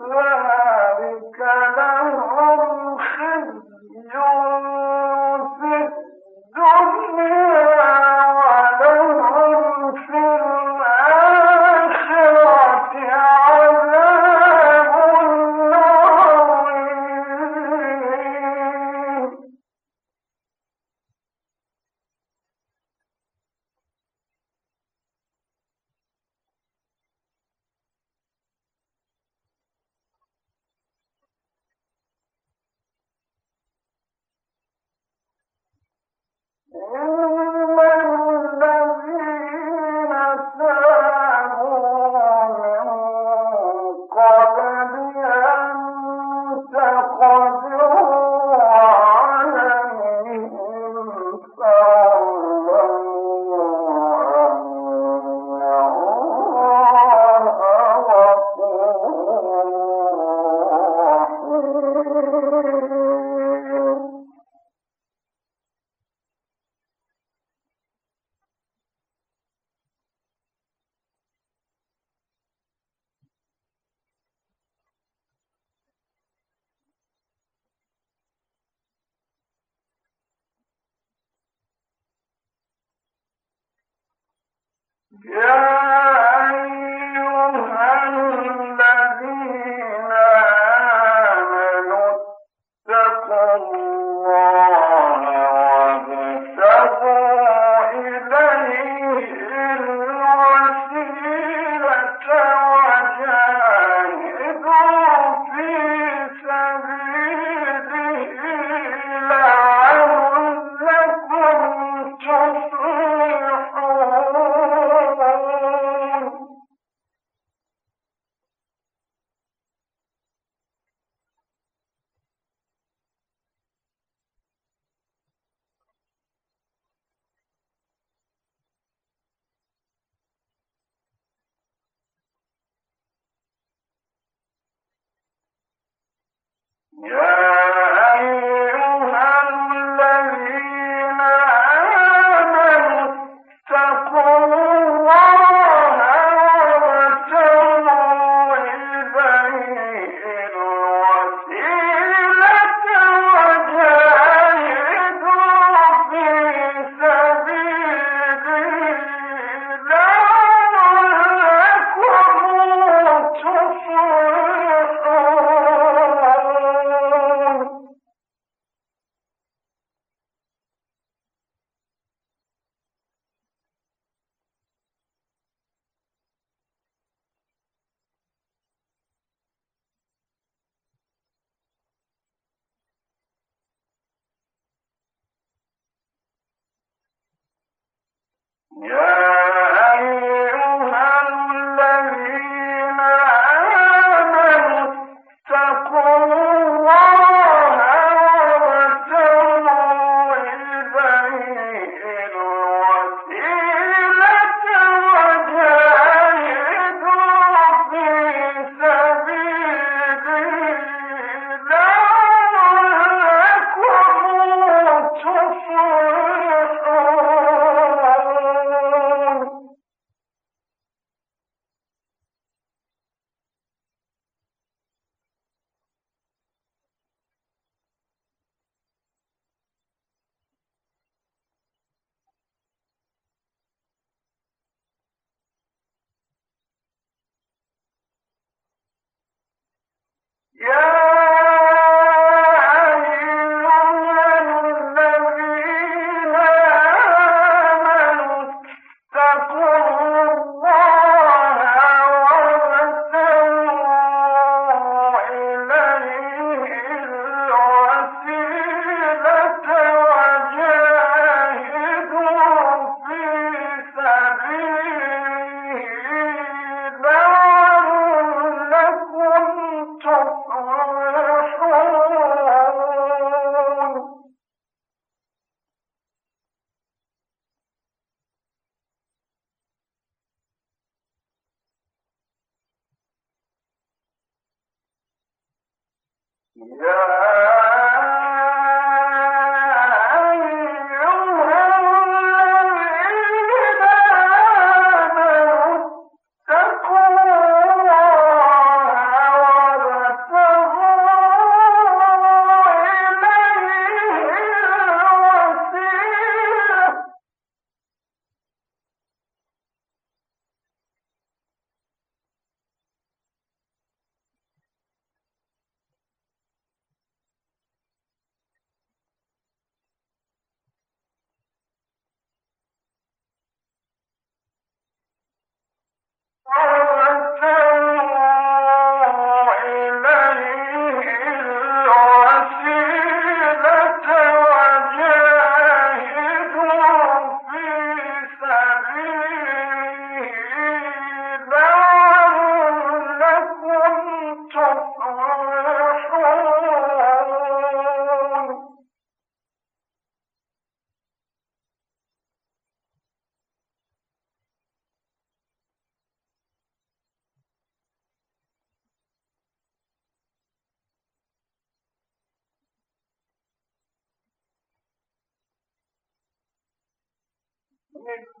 ذلك لهم خزي Oh. Yeah. الله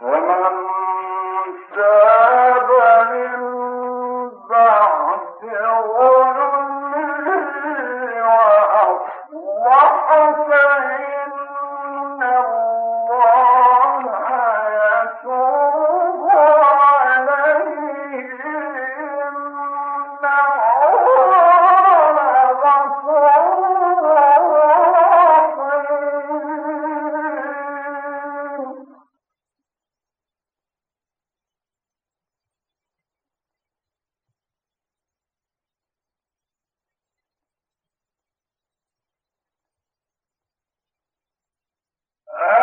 ومن تاب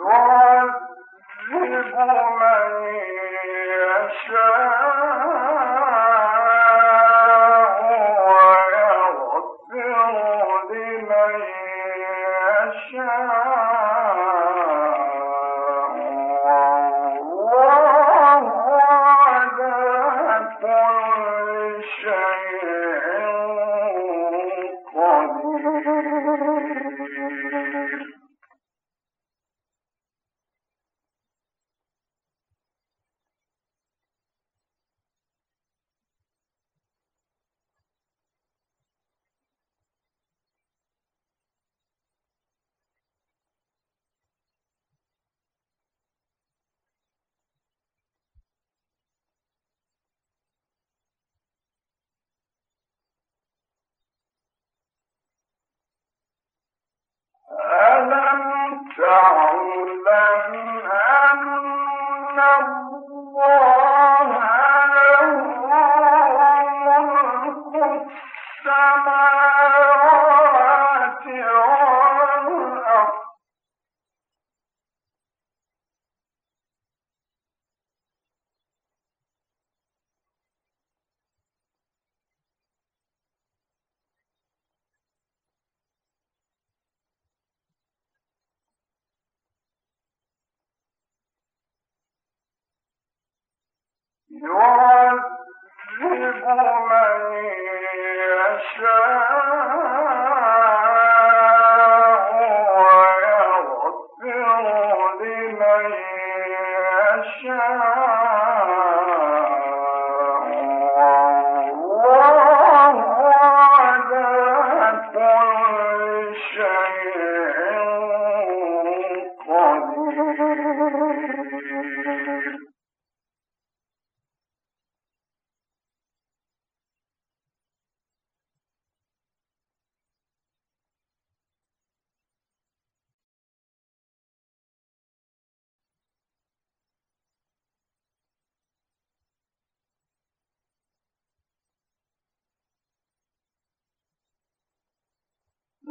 يعذب من يشاء تعلم أن الله يعذب من يشاء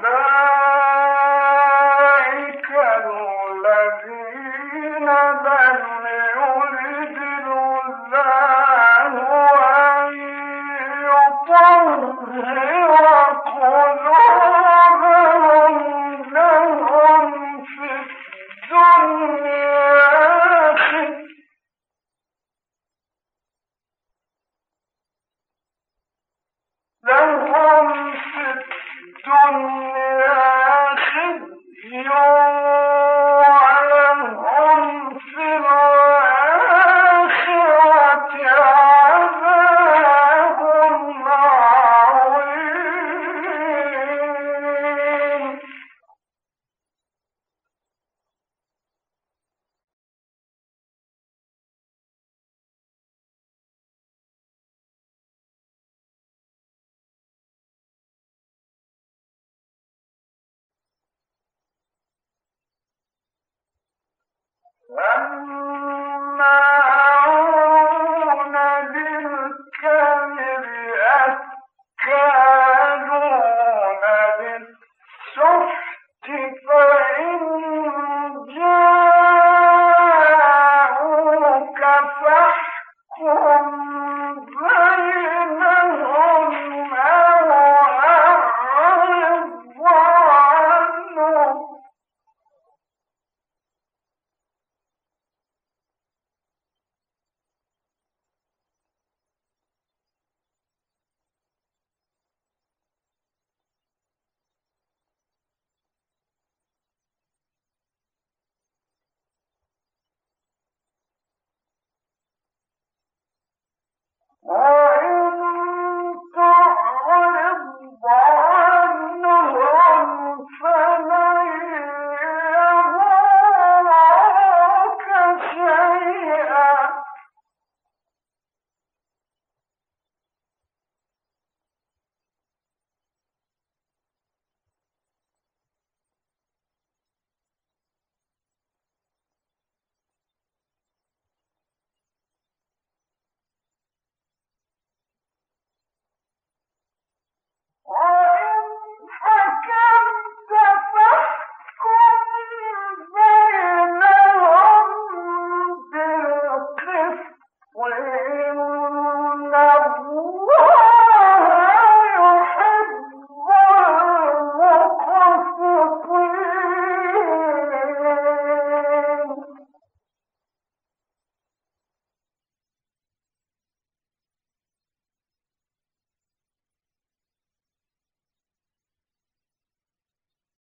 Não! سماعون